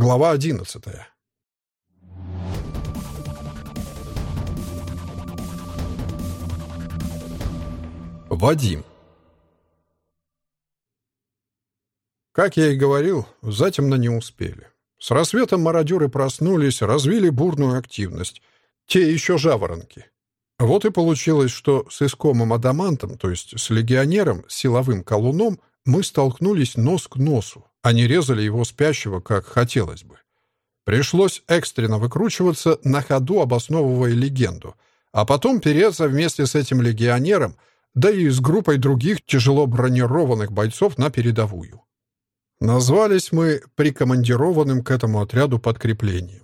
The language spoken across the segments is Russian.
Глава одиннадцатая. Вадим. Как я и говорил, затемно не успели. С рассветом мародеры проснулись, развили бурную активность. Те еще жаворонки. Вот и получилось, что с искомым адамантом, то есть с легионером, силовым колуном, мы столкнулись нос к носу, а не резали его спящего, как хотелось бы. Пришлось экстренно выкручиваться, на ходу обосновывая легенду, а потом переться вместе с этим легионером, да и с группой других тяжело бронированных бойцов на передовую. Назвались мы прикомандированным к этому отряду подкреплением.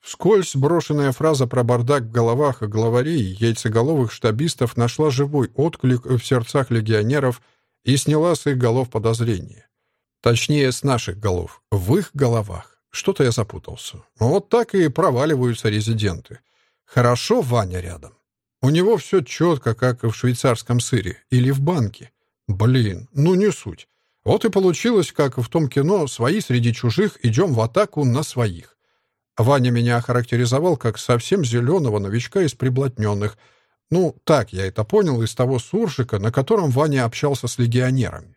Вскользь брошенная фраза про бардак в головах главарей яйцеголовых штабистов нашла живой отклик в сердцах легионеров и сняла с их голов подозрения. Точнее, с наших голов, в их головах. Что-то я запутался. Вот так и проваливаются резиденты. Хорошо Ваня рядом. У него все четко, как в швейцарском сыре или в банке. Блин, ну не суть. Вот и получилось, как в том кино «Свои среди чужих, идем в атаку на своих». Ваня меня охарактеризовал как совсем зеленого новичка из приблотненных. Ну, так я это понял из того суржика, на котором Ваня общался с легионерами.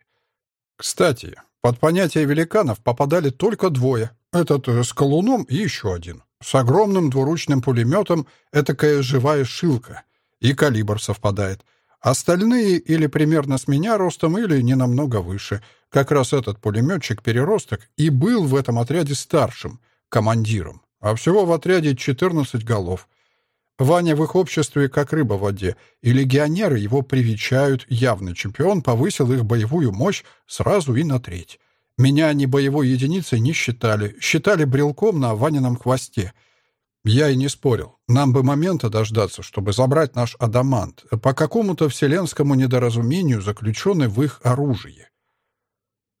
Кстати, под понятие великанов попадали только двое. Этот э, с колуном и еще один. С огромным двуручным пулеметом этакая живая шилка. И калибр совпадает. Остальные или примерно с меня ростом, или не намного выше. Как раз этот пулеметчик-переросток и был в этом отряде старшим, командиром а всего в отряде 14 голов. Ваня в их обществе как рыба в воде, и легионеры его привечают, явный чемпион повысил их боевую мощь сразу и на треть. Меня они боевой единицей не считали, считали брелком на Ванином хвосте. Я и не спорил. Нам бы момента дождаться, чтобы забрать наш адамант, по какому-то вселенскому недоразумению, заключенный в их оружии.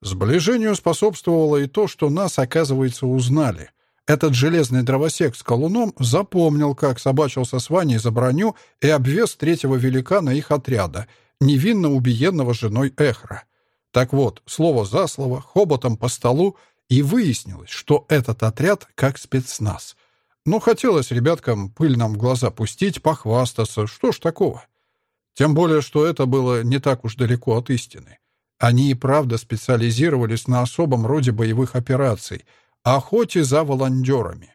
Сближению способствовало и то, что нас, оказывается, узнали — этот железный дровосек с колуном запомнил, как собачился с Ваней за броню и обвес третьего великана их отряда, невинно убиенного женой Эхра. Так вот, слово за слово, хоботом по столу, и выяснилось, что этот отряд как спецназ. Ну, хотелось ребяткам пыль нам в глаза пустить, похвастаться, что ж такого. Тем более, что это было не так уж далеко от истины. Они и правда специализировались на особом роде боевых операций — охоте за волонтерами.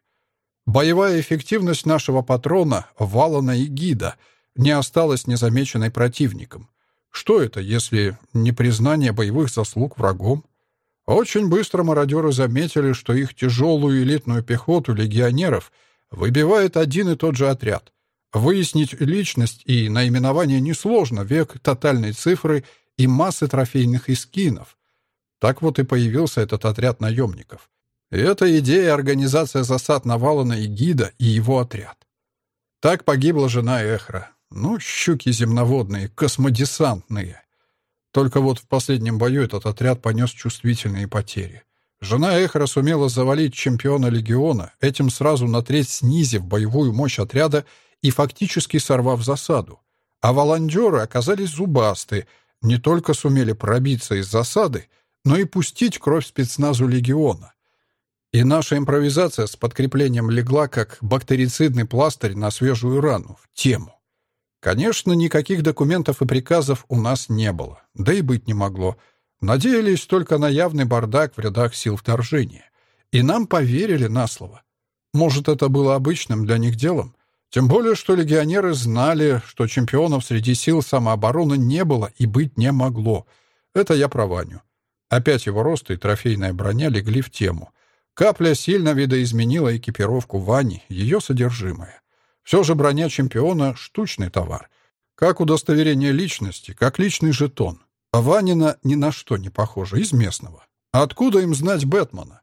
Боевая эффективность нашего патрона, Валана и Гида, не осталась незамеченной противником. Что это, если не признание боевых заслуг врагом? Очень быстро мародеры заметили, что их тяжелую элитную пехоту легионеров выбивает один и тот же отряд. Выяснить личность и наименование несложно, век тотальной цифры и массы трофейных искинов. Так вот и появился этот отряд наемников. Это идея организация засад Навалана и Гида и его отряд. Так погибла жена Эхра. Ну, щуки земноводные, космодесантные. Только вот в последнем бою этот отряд понес чувствительные потери. Жена Эхра сумела завалить чемпиона легиона, этим сразу на треть снизив боевую мощь отряда и фактически сорвав засаду. А волонтеры оказались зубасты, не только сумели пробиться из засады, но и пустить кровь спецназу легиона. И наша импровизация с подкреплением легла как бактерицидный пластырь на свежую рану, в тему. Конечно, никаких документов и приказов у нас не было, да и быть не могло. Надеялись только на явный бардак в рядах сил вторжения. И нам поверили на слово. Может, это было обычным для них делом? Тем более, что легионеры знали, что чемпионов среди сил самообороны не было и быть не могло. Это я про Ваню. Опять его рост и трофейная броня легли в тему. Капля сильно видоизменила экипировку Вани, ее содержимое. Все же броня чемпиона — штучный товар. Как удостоверение личности, как личный жетон. А Ванина ни на что не похожа, из местного. Откуда им знать Бэтмена?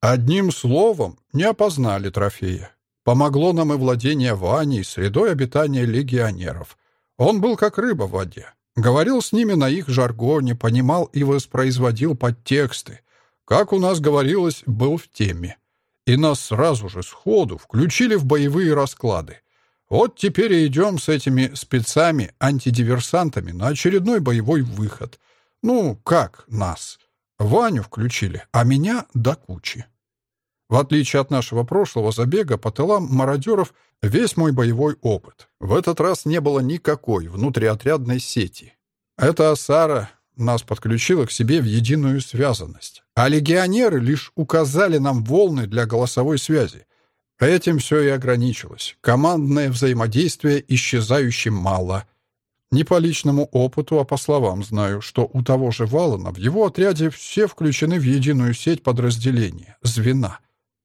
Одним словом, не опознали трофея. Помогло нам и владение Ваней, средой обитания легионеров. Он был как рыба в воде. Говорил с ними на их жаргоне, понимал и воспроизводил подтексты как у нас говорилось, был в теме. И нас сразу же сходу включили в боевые расклады. Вот теперь и идем с этими спецами, антидиверсантами на очередной боевой выход. Ну, как нас? Ваню включили, а меня до кучи. В отличие от нашего прошлого забега по тылам мародеров, весь мой боевой опыт. В этот раз не было никакой внутриотрядной сети. Эта Сара нас подключила к себе в единую связанность. А легионеры лишь указали нам волны для голосовой связи. Этим все и ограничилось. Командное взаимодействие исчезающим мало. Не по личному опыту, а по словам знаю, что у того же Валана в его отряде все включены в единую сеть подразделения, звена.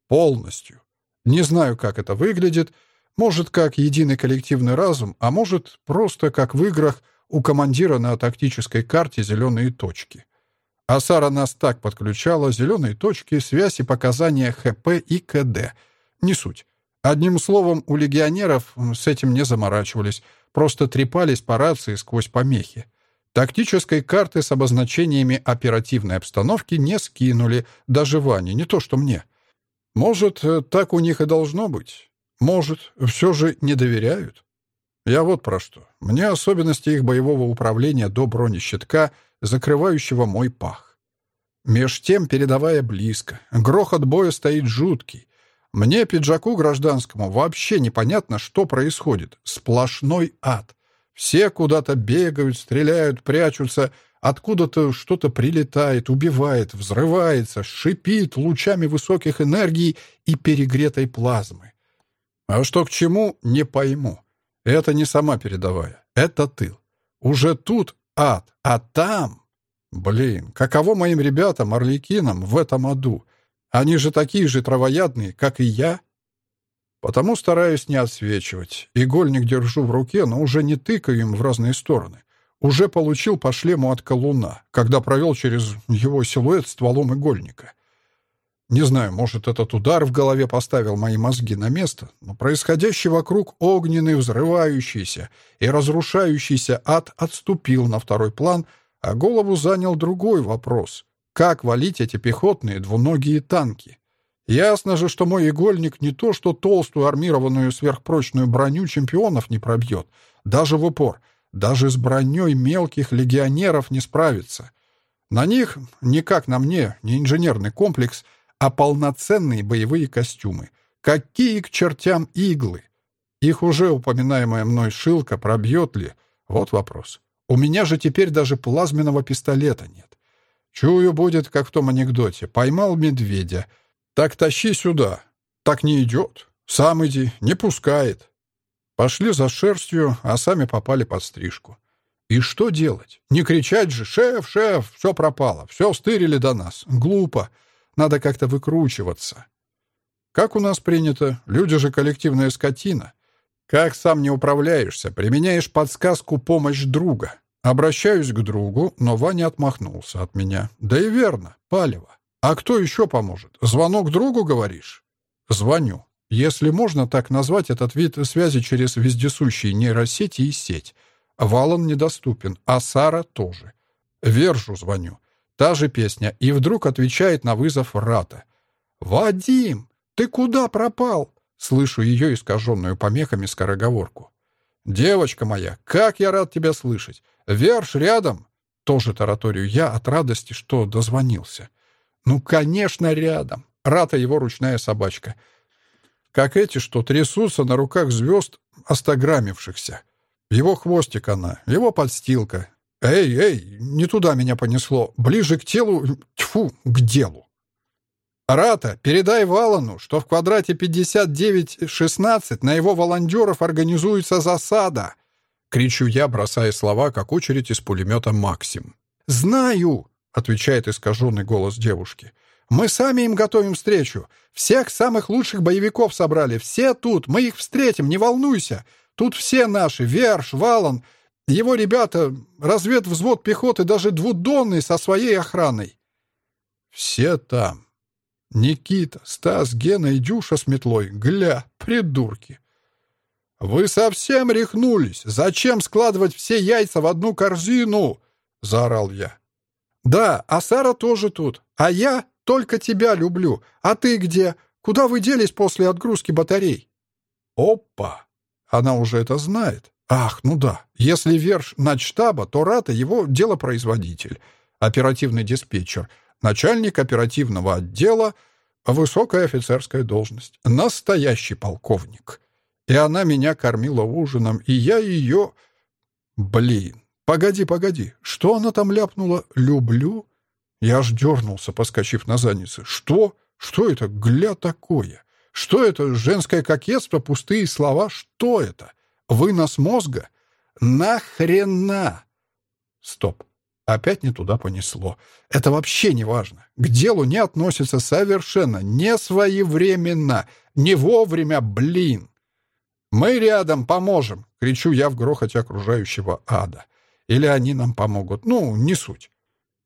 Полностью. Не знаю, как это выглядит. Может, как единый коллективный разум, а может, просто как в играх у командира на тактической карте зеленые точки. А Сара нас так подключала, зеленые точки, связь и показания ХП и КД. Не суть. Одним словом, у легионеров с этим не заморачивались, просто трепались по рации сквозь помехи. Тактической карты с обозначениями оперативной обстановки не скинули, даже Ване, не то что мне. Может, э, так у них и должно быть. Может, все же не доверяют. Я вот про что. Мне особенности их боевого управления до бронещитка, закрывающего мой пах. Меж тем, передавая близко, грохот боя стоит жуткий. Мне, пиджаку гражданскому, вообще непонятно, что происходит. Сплошной ад. Все куда-то бегают, стреляют, прячутся, Откуда-то что-то прилетает, убивает, взрывается, шипит лучами высоких энергий и перегретой плазмы. А что к чему, не пойму. Это не сама передовая, это тыл. Уже тут ад, а там... Блин, каково моим ребятам, орликинам, в этом аду? Они же такие же травоядные, как и я. Потому стараюсь не отсвечивать. Игольник держу в руке, но уже не тыкаю им в разные стороны уже получил по шлему от колуна, когда провел через его силуэт стволом игольника. Не знаю, может, этот удар в голове поставил мои мозги на место, но происходящий вокруг огненный, взрывающийся и разрушающийся ад отступил на второй план, а голову занял другой вопрос — как валить эти пехотные двуногие танки? Ясно же, что мой игольник не то что толстую армированную сверхпрочную броню чемпионов не пробьет, даже в упор — даже с броней мелких легионеров не справится. На них, не как на мне, не инженерный комплекс, а полноценные боевые костюмы. Какие к чертям иглы? Их уже упоминаемая мной шилка пробьет ли? Вот вопрос. У меня же теперь даже плазменного пистолета нет. Чую, будет, как в том анекдоте. Поймал медведя. Так тащи сюда. Так не идет. Сам иди, не пускает. Пошли за шерстью, а сами попали под стрижку. И что делать? Не кричать же «Шеф, шеф, все пропало, все стырили до нас». Глупо. Надо как-то выкручиваться. Как у нас принято, люди же коллективная скотина. Как сам не управляешься, применяешь подсказку «помощь друга». Обращаюсь к другу, но Ваня отмахнулся от меня. Да и верно, палево. А кто еще поможет? Звонок другу, говоришь? Звоню. Если можно так назвать этот вид связи через вездесущие нейросети и сеть. Валан недоступен, а Сара тоже. Вержу звоню. Та же песня, и вдруг отвечает на вызов Рата. «Вадим, ты куда пропал?» Слышу ее искаженную помехами скороговорку. «Девочка моя, как я рад тебя слышать! Верш рядом!» Тоже тараторию я от радости, что дозвонился. «Ну, конечно, рядом!» Рата его ручная собачка — как эти, что трясутся на руках звезд, остограммившихся. Его хвостик она, его подстилка. Эй, эй, не туда меня понесло, ближе к телу, тьфу, к делу. Рата, передай Валану, что в квадрате 59-16 на его волонтеров организуется засада. Кричу я, бросая слова, как очередь из пулемета «Максим». «Знаю!» — отвечает искаженный голос девушки — мы сами им готовим встречу. Всех самых лучших боевиков собрали. Все тут. Мы их встретим, не волнуйся. Тут все наши. Верш, Валан, его ребята, разведвзвод пехоты, даже двудонный со своей охраной. Все там. Никита, Стас, Гена и Дюша с метлой. Гля, придурки. «Вы совсем рехнулись! Зачем складывать все яйца в одну корзину?» — заорал я. «Да, а Сара тоже тут. А я только тебя люблю. А ты где? Куда вы делись после отгрузки батарей?» «Опа! Она уже это знает. Ах, ну да. Если Верш начштаба, то Рата его делопроизводитель, оперативный диспетчер, начальник оперативного отдела, Высокая офицерская должность. Настоящий полковник. И она меня кормила ужином, и я ее... Блин, погоди, погоди. Что она там ляпнула? Люблю? Я аж дернулся, поскочив на заднице. Что? Что это, гля, такое? Что это, женское кокетство, пустые слова? Что это? Вынос мозга? Нахрена? Стоп. Опять не туда понесло. Это вообще не важно. К делу не относится совершенно. Не своевременно. Не вовремя, блин. «Мы рядом, поможем!» — кричу я в грохоте окружающего ада. Или они нам помогут. Ну, не суть.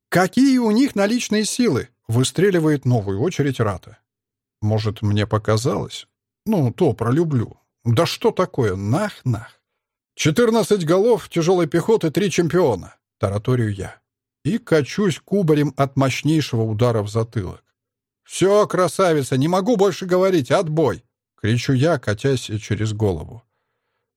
«Какие у них наличные силы?» — выстреливает новую очередь Рата. Может, мне показалось? Ну, то пролюблю. Да что такое? Нах-нах. Четырнадцать голов тяжелой пехоты, три чемпиона тараторию я. И качусь кубарем от мощнейшего удара в затылок. «Все, красавица, не могу больше говорить, отбой!» — кричу я, катясь через голову.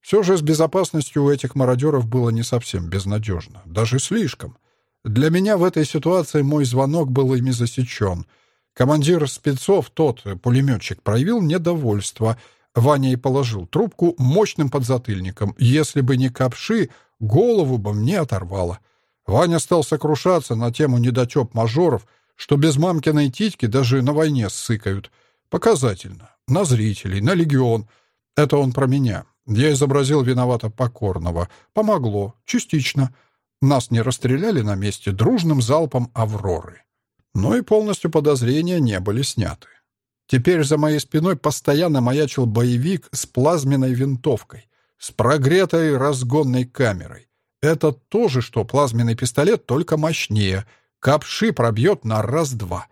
Все же с безопасностью у этих мародеров было не совсем безнадежно, даже слишком. Для меня в этой ситуации мой звонок был ими засечен. Командир спецов, тот пулеметчик, проявил недовольство. Ваня и положил трубку мощным подзатыльником. Если бы не капши, голову бы мне оторвало. Ваня стал сокрушаться на тему недотеп мажоров, что без мамкиной титьки даже на войне ссыкают. Показательно. На зрителей, на легион. Это он про меня. Я изобразил виновато покорного. Помогло. Частично. Нас не расстреляли на месте дружным залпом «Авроры». Но и полностью подозрения не были сняты. Теперь за моей спиной постоянно маячил боевик с плазменной винтовкой, с прогретой разгонной камерой. Это тоже что плазменный пистолет, только мощнее. Капши пробьет на раз-два.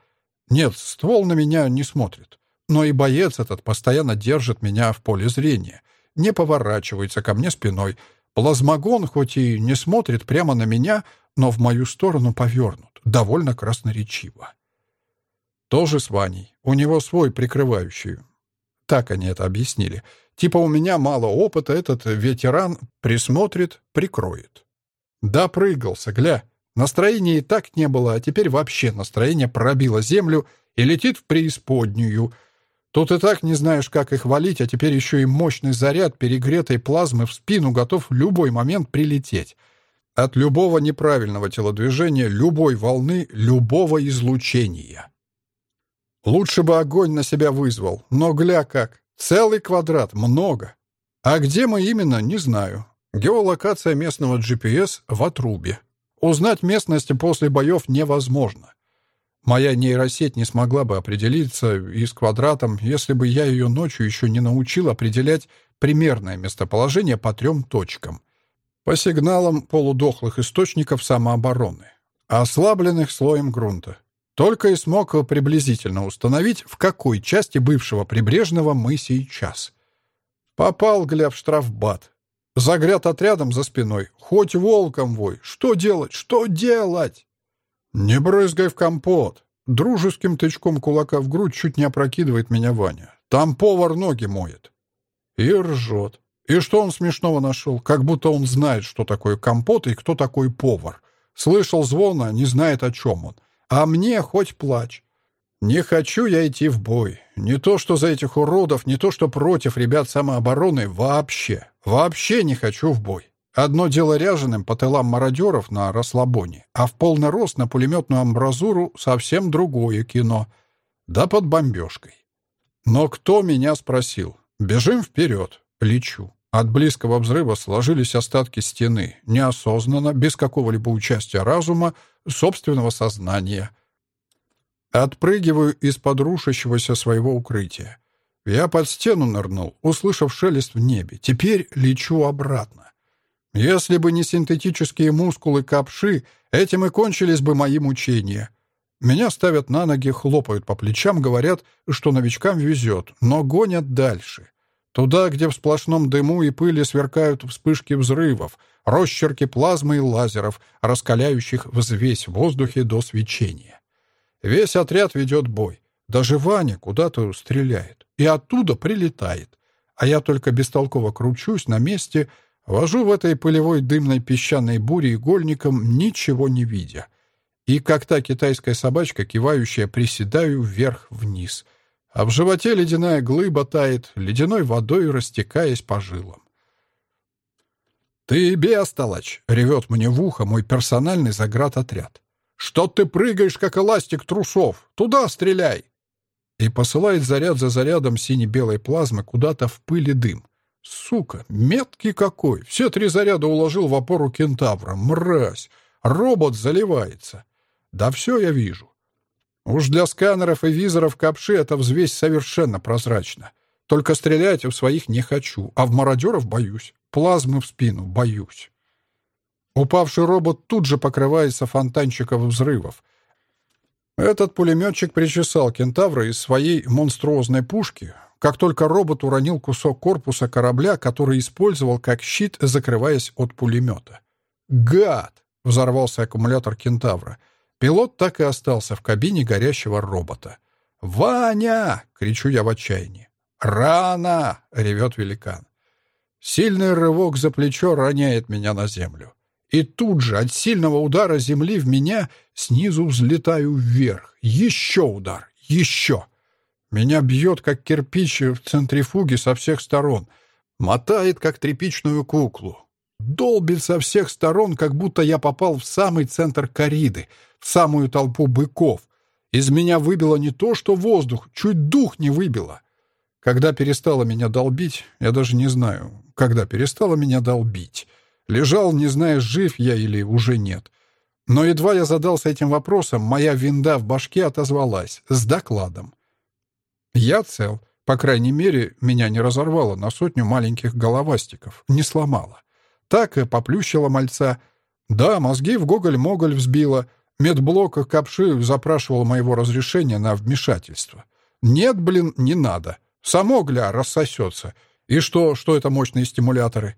Нет, ствол на меня не смотрит. Но и боец этот постоянно держит меня в поле зрения. Не поворачивается ко мне спиной. Плазмогон хоть и не смотрит прямо на меня, но в мою сторону повернут. Довольно красноречиво. Тоже с Ваней. У него свой прикрывающий. Так они это объяснили. Типа у меня мало опыта, этот ветеран присмотрит, прикроет. Да, прыгался, гля. Настроения и так не было, а теперь вообще настроение пробило землю и летит в преисподнюю. Тут и так не знаешь, как их валить, а теперь еще и мощный заряд перегретой плазмы в спину готов в любой момент прилететь. От любого неправильного телодвижения, любой волны, любого излучения. Лучше бы огонь на себя вызвал, но гля как. Целый квадрат, много. А где мы именно, не знаю. Геолокация местного GPS в отрубе. Узнать местность после боев невозможно. Моя нейросеть не смогла бы определиться и с квадратом, если бы я ее ночью еще не научил определять примерное местоположение по трем точкам. По сигналам полудохлых источников самообороны, ослабленных слоем грунта. Только и смог приблизительно установить, в какой части бывшего прибрежного мы сейчас. Попал Глеб в штрафбат. Загряд отрядом за спиной. Хоть волком вой. Что делать? Что делать? Не брызгай в компот. Дружеским тычком кулака в грудь чуть не опрокидывает меня Ваня. Там повар ноги моет. И ржет. И что он смешного нашел? Как будто он знает, что такое компот и кто такой повар. Слышал звона, не знает, о чем он. А мне хоть плачь. Не хочу я идти в бой. Не то, что за этих уродов, не то, что против ребят самообороны. Вообще. Вообще не хочу в бой. Одно дело ряженым по тылам мародеров на расслабоне, а в полный рост на пулеметную амбразуру совсем другое кино. Да под бомбежкой. Но кто меня спросил? Бежим вперед. Лечу. От близкого взрыва сложились остатки стены, неосознанно, без какого-либо участия разума, собственного сознания. Отпрыгиваю из-под рушащегося своего укрытия. Я под стену нырнул, услышав шелест в небе. Теперь лечу обратно. Если бы не синтетические мускулы капши, этим и кончились бы мои мучения. Меня ставят на ноги, хлопают по плечам, говорят, что новичкам везет, но гонят дальше. Туда, где в сплошном дыму и пыли сверкают вспышки взрывов, росчерки плазмы и лазеров, раскаляющих взвесь в воздухе до свечения. Весь отряд ведет бой. Даже Ваня куда-то стреляет. И оттуда прилетает. А я только бестолково кручусь на месте, вожу в этой пылевой дымной песчаной буре игольником, ничего не видя. И как та китайская собачка, кивающая, приседаю вверх-вниз — а в животе ледяная глыба тает, ледяной водой растекаясь по жилам. «Ты бестолочь!» — ревет мне в ухо мой персональный заградотряд. «Что ты прыгаешь, как эластик трусов? Туда стреляй!» И посылает заряд за зарядом сине-белой плазмы куда-то в пыль и дым. Сука, меткий какой! Все три заряда уложил в опору кентавра. Мразь! Робот заливается. Да все я вижу. Уж для сканеров и визоров капши эта взвесь совершенно прозрачна. Только стрелять в своих не хочу, а в мародеров боюсь. Плазмы в спину боюсь. Упавший робот тут же покрывается фонтанчиком взрывов. Этот пулеметчик причесал кентавра из своей монструозной пушки, как только робот уронил кусок корпуса корабля, который использовал как щит, закрываясь от пулемета. «Гад!» — взорвался аккумулятор кентавра. Пилот так и остался в кабине горящего робота. «Ваня!» — кричу я в отчаянии. «Рано!» — ревет великан. Сильный рывок за плечо роняет меня на землю. И тут же от сильного удара земли в меня снизу взлетаю вверх. Еще удар. Еще. Меня бьет, как кирпич в центрифуге со всех сторон. Мотает, как тряпичную куклу. Долбит со всех сторон, как будто я попал в самый центр кориды, в самую толпу быков. Из меня выбило не то, что воздух, чуть дух не выбило. Когда перестала меня долбить, я даже не знаю, когда перестала меня долбить. Лежал, не зная, жив я или уже нет. Но едва я задался этим вопросом, моя винда в башке отозвалась с докладом. Я цел. По крайней мере, меня не разорвало на сотню маленьких головастиков, не сломало. Так и поплющила мальца. Да, мозги в гоголь-моголь взбила. Медблок Капши запрашивал моего разрешения на вмешательство. Нет, блин, не надо. Само, гля, рассосется. И что, что это мощные стимуляторы?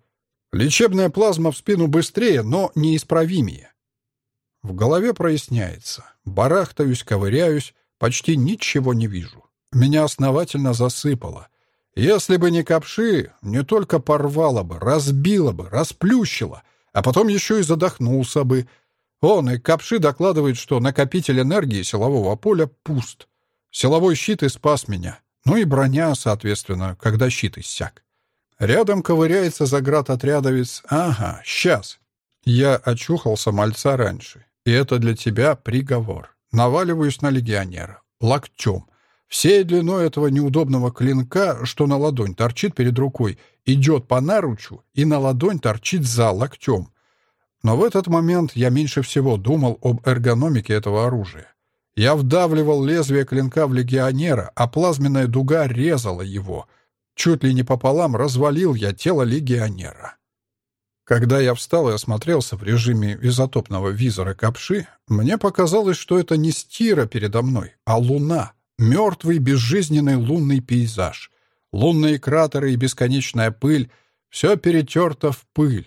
Лечебная плазма в спину быстрее, но неисправимее. В голове проясняется. Барахтаюсь, ковыряюсь, почти ничего не вижу. Меня основательно засыпало. Если бы не капши, не только порвало бы, разбило бы, расплющило, а потом еще и задохнулся бы. Он и капши докладывает, что накопитель энергии силового поля пуст. Силовой щит и спас меня. Ну и броня, соответственно, когда щит иссяк. Рядом ковыряется заградотрядовец. Ага, сейчас. Я очухался мальца раньше. И это для тебя приговор. Наваливаюсь на легионера. Локтем. Всей длиной этого неудобного клинка, что на ладонь торчит перед рукой, идет по наручу и на ладонь торчит за локтем. Но в этот момент я меньше всего думал об эргономике этого оружия. Я вдавливал лезвие клинка в легионера, а плазменная дуга резала его. Чуть ли не пополам развалил я тело легионера. Когда я встал и осмотрелся в режиме изотопного визора Капши, мне показалось, что это не стира передо мной, а луна, мертвый безжизненный лунный пейзаж. Лунные кратеры и бесконечная пыль — все перетерто в пыль.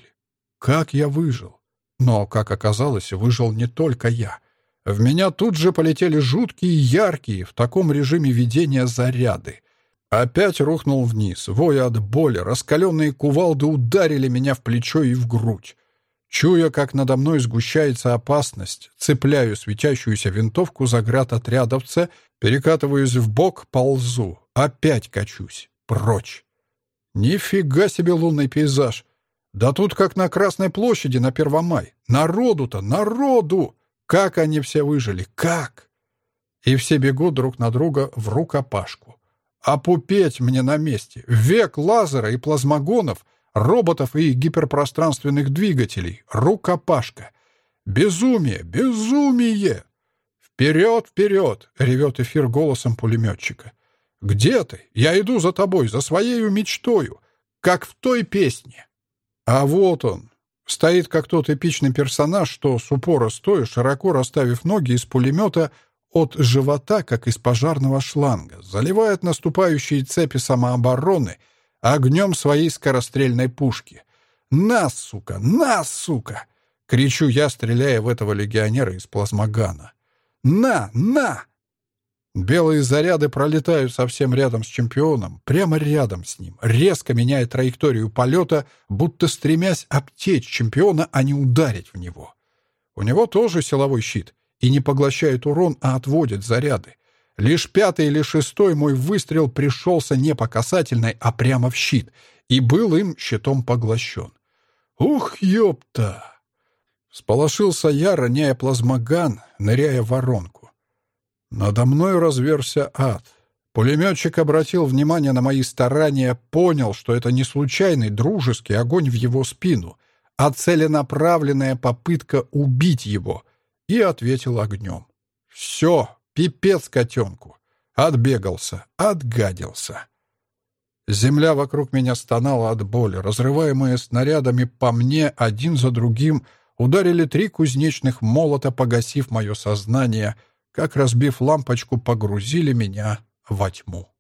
Как я выжил? Но, как оказалось, выжил не только я. В меня тут же полетели жуткие, яркие, в таком режиме видения заряды. Опять рухнул вниз, воя от боли, раскаленные кувалды ударили меня в плечо и в грудь. Чуя, как надо мной сгущается опасность, цепляю светящуюся винтовку за град отрядовца, перекатываюсь в бок, ползу, опять качусь, прочь. Нифига себе лунный пейзаж! Да тут как на Красной площади на Первомай. Народу-то, народу! Как они все выжили? Как? И все бегут друг на друга в рукопашку. А пупеть мне на месте. Век лазера и плазмогонов, роботов и гиперпространственных двигателей. Рукопашка. Безумие! Безумие! «Вперед, вперед!» — ревет эфир голосом пулеметчика. «Где ты? Я иду за тобой, за своей мечтою, как в той песне». А вот он, Стоит как тот эпичный персонаж, что с упора стоя, широко расставив ноги из пулемета от живота, как из пожарного шланга, заливает наступающие цепи самообороны огнем своей скорострельной пушки. «На, сука! На, сука!» — кричу я, стреляя в этого легионера из плазмогана. «На! На!» Белые заряды пролетают совсем рядом с чемпионом, прямо рядом с ним, резко меняя траекторию полета, будто стремясь обтечь чемпиона, а не ударить в него. У него тоже силовой щит, и не поглощает урон, а отводит заряды. Лишь пятый или шестой мой выстрел пришелся не по касательной, а прямо в щит, и был им щитом поглощен. «Ух, ёпта!» Сполошился я, роняя плазмоган, ныряя в воронку. Надо мной разверся ад. Пулеметчик обратил внимание на мои старания, понял, что это не случайный дружеский огонь в его спину, а целенаправленная попытка убить его, и ответил огнем. «Все, пипец котенку!» Отбегался, отгадился. Земля вокруг меня стонала от боли, разрываемые снарядами по мне один за другим ударили три кузнечных молота, погасив мое сознание, как, разбив лампочку, погрузили меня во тьму.